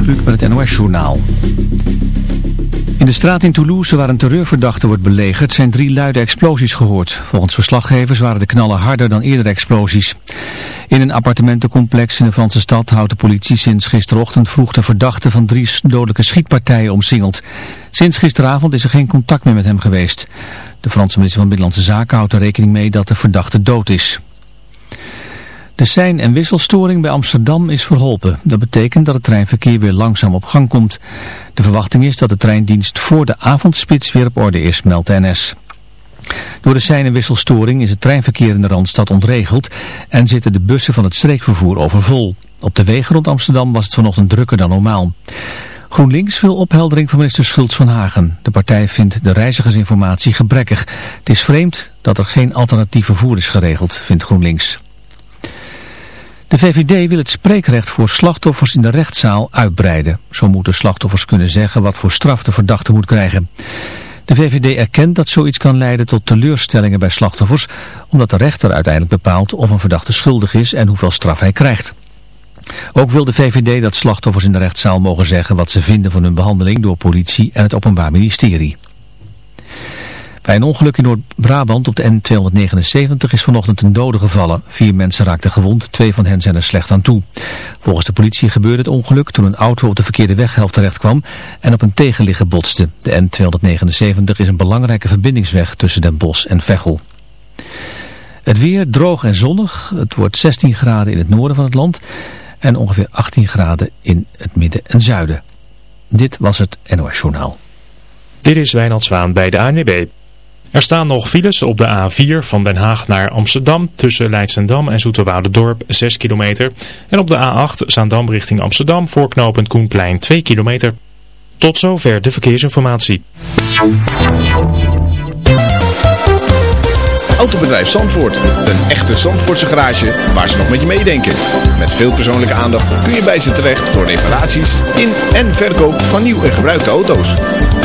Met het NOS-journaal. In de straat in Toulouse waar een terreurverdachte wordt belegerd zijn drie luide explosies gehoord. Volgens verslaggevers waren de knallen harder dan eerdere explosies. In een appartementencomplex in de Franse stad houdt de politie sinds gisterochtend vroeg de verdachte van drie dodelijke schietpartijen omsingeld. Sinds gisteravond is er geen contact meer met hem geweest. De Franse minister van Binnenlandse Zaken houdt er rekening mee dat de verdachte dood is. De sein- en wisselstoring bij Amsterdam is verholpen. Dat betekent dat het treinverkeer weer langzaam op gang komt. De verwachting is dat de treindienst voor de avondspits weer op orde is, meldt NS. Door de sein- en wisselstoring is het treinverkeer in de Randstad ontregeld en zitten de bussen van het streekvervoer overvol. Op de wegen rond Amsterdam was het vanochtend drukker dan normaal. GroenLinks wil opheldering van minister Schultz van Hagen. De partij vindt de reizigersinformatie gebrekkig. Het is vreemd dat er geen alternatief vervoer is geregeld, vindt GroenLinks. De VVD wil het spreekrecht voor slachtoffers in de rechtszaal uitbreiden. Zo moeten slachtoffers kunnen zeggen wat voor straf de verdachte moet krijgen. De VVD erkent dat zoiets kan leiden tot teleurstellingen bij slachtoffers, omdat de rechter uiteindelijk bepaalt of een verdachte schuldig is en hoeveel straf hij krijgt. Ook wil de VVD dat slachtoffers in de rechtszaal mogen zeggen wat ze vinden van hun behandeling door politie en het Openbaar Ministerie. Bij een ongeluk in Noord-Brabant op de N279 is vanochtend een dode gevallen. Vier mensen raakten gewond, twee van hen zijn er slecht aan toe. Volgens de politie gebeurde het ongeluk toen een auto op de verkeerde weghelft terecht kwam en op een tegenligger botste. De N279 is een belangrijke verbindingsweg tussen Den Bosch en Veghel. Het weer droog en zonnig. Het wordt 16 graden in het noorden van het land en ongeveer 18 graden in het midden en zuiden. Dit was het NOS Journaal. Dit is Wijnald Zwaan bij de ANWB. Er staan nog files op de A4 van Den Haag naar Amsterdam tussen Leidsendam en Dorp 6 kilometer. En op de A8 Zaandam richting Amsterdam voor knooppunt Koenplein 2 kilometer. Tot zover de verkeersinformatie. Autobedrijf Zandvoort. Een echte Zandvoortse garage waar ze nog met je meedenken. Met veel persoonlijke aandacht kun je bij ze terecht voor reparaties in en verkoop van nieuw en gebruikte auto's.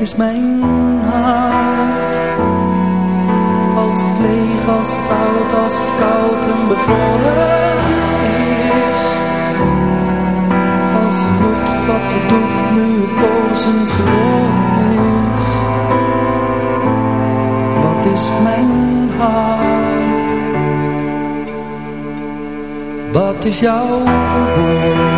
Is mijn hart. Als het leeg, als het oud, als koud en bevroren is. Als het bloed wat het doet nu het bozen verloren is. Wat is mijn hart. Wat is jouw woord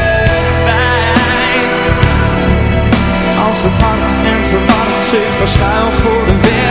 het hart en verward zich verschuilt voor de werkelijkheid.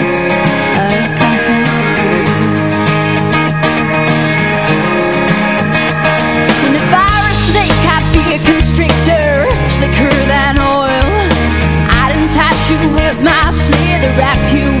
slicker than oil. I'd entice you with my slither, wrap you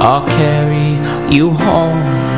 I'll carry you home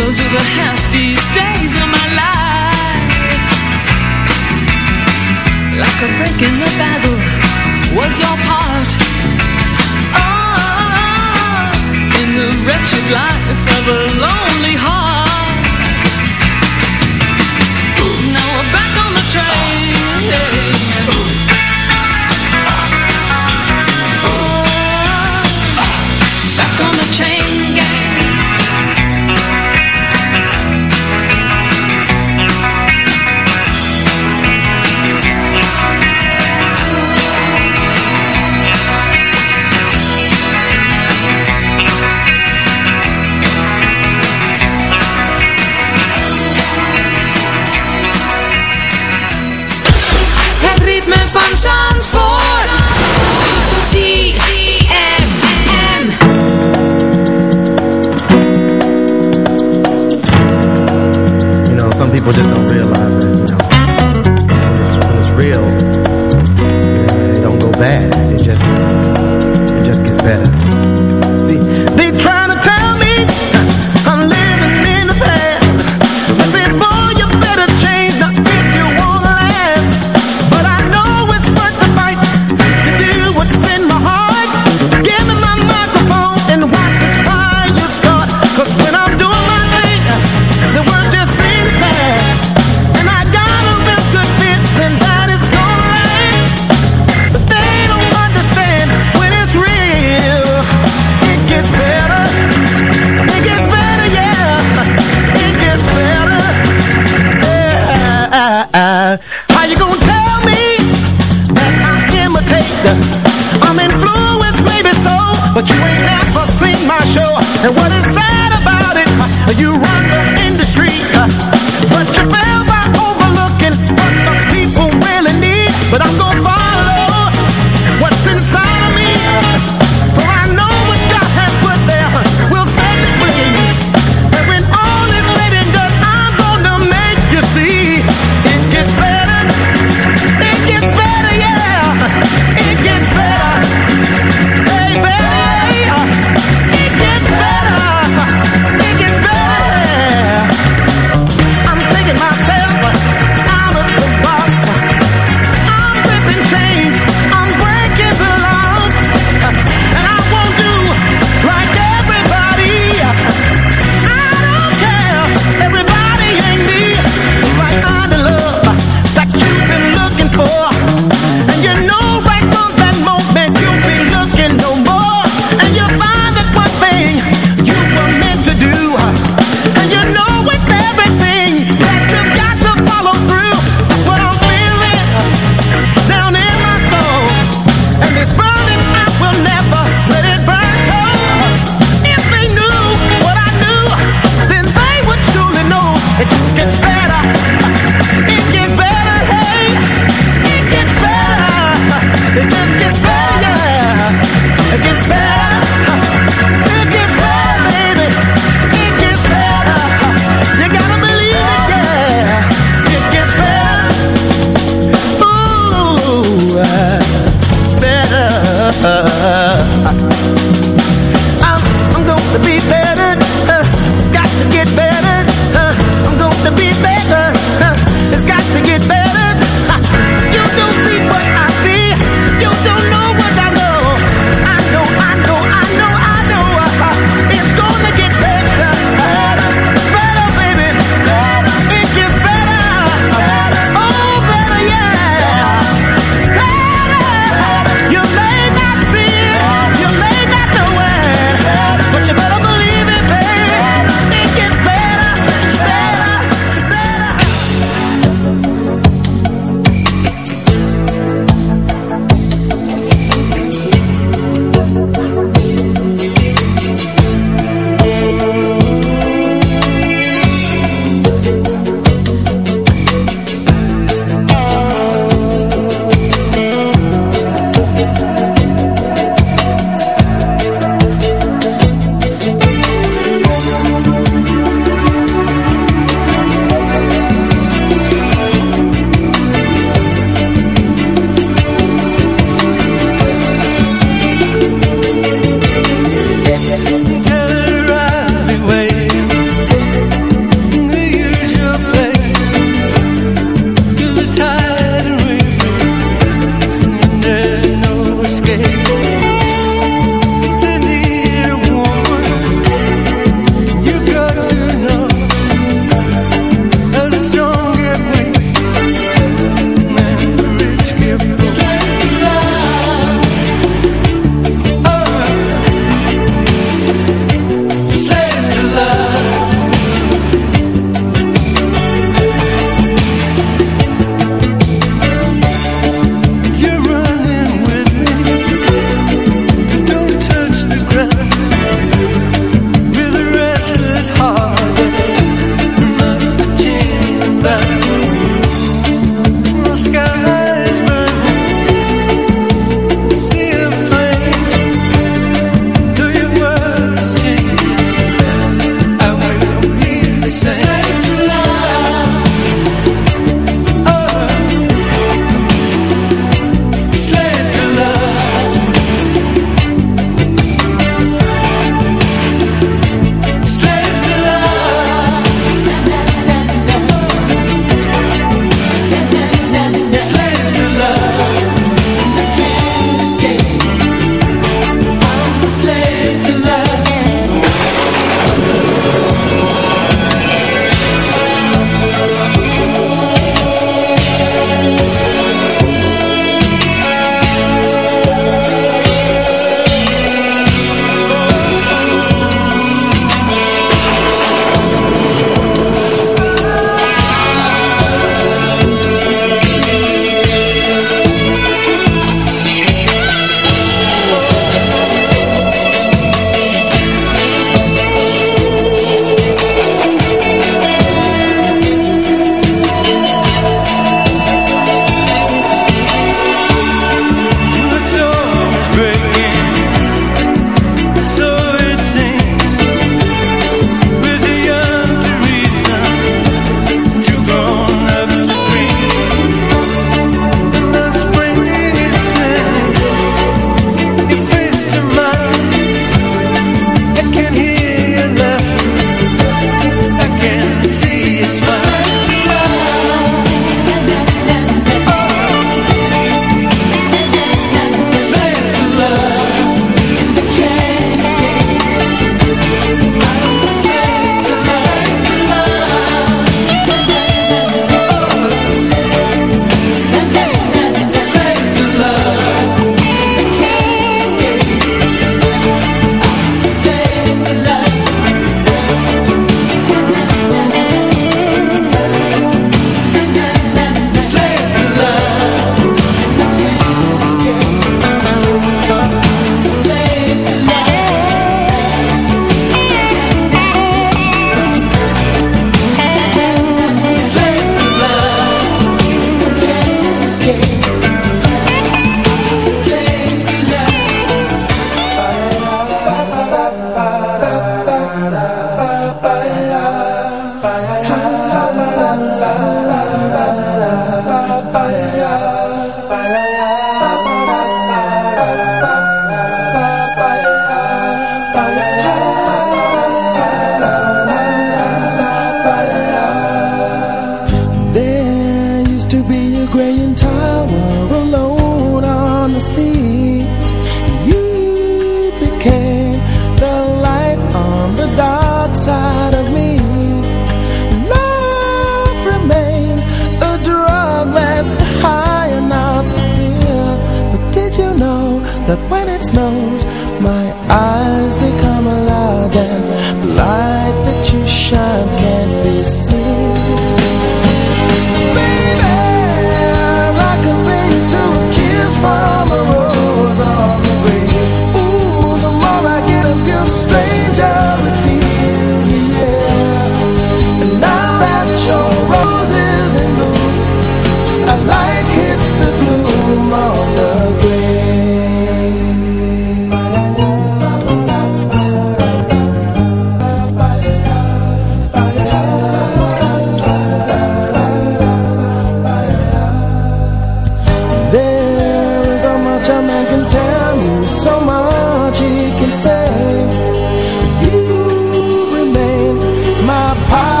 Those were the happiest days of my life. Like a break in the battle was your part. Oh, in the wretched life of a lonely heart. people just don't realize.